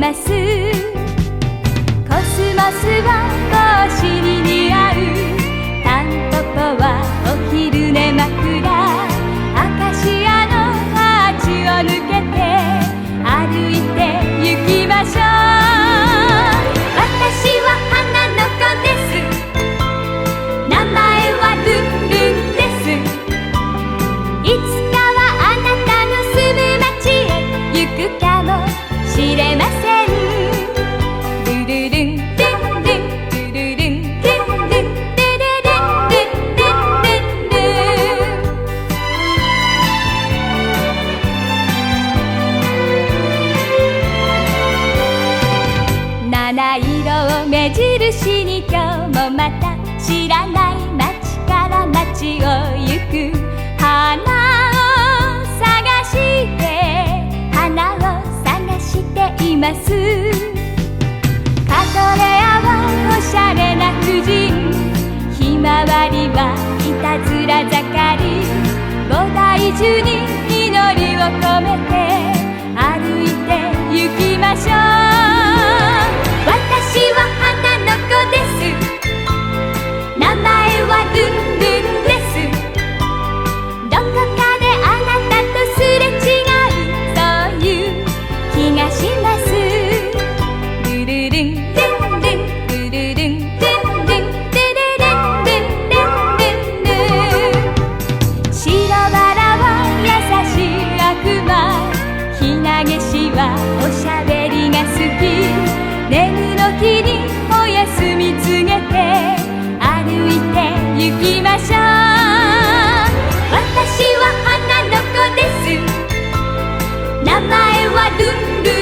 ますバスは走りにきょうもまたしらないまちからまちをゆくはなをさがしてはなをさがしています。カトレアはおしゃれな婦じひまわりはいたずらざかり。ごだいじゅうにいのりを込めておしゃべりが好き」「寝るのきにおやすみつげて」「歩いて行きましょう」「私は花の子です」「名前はルンルン」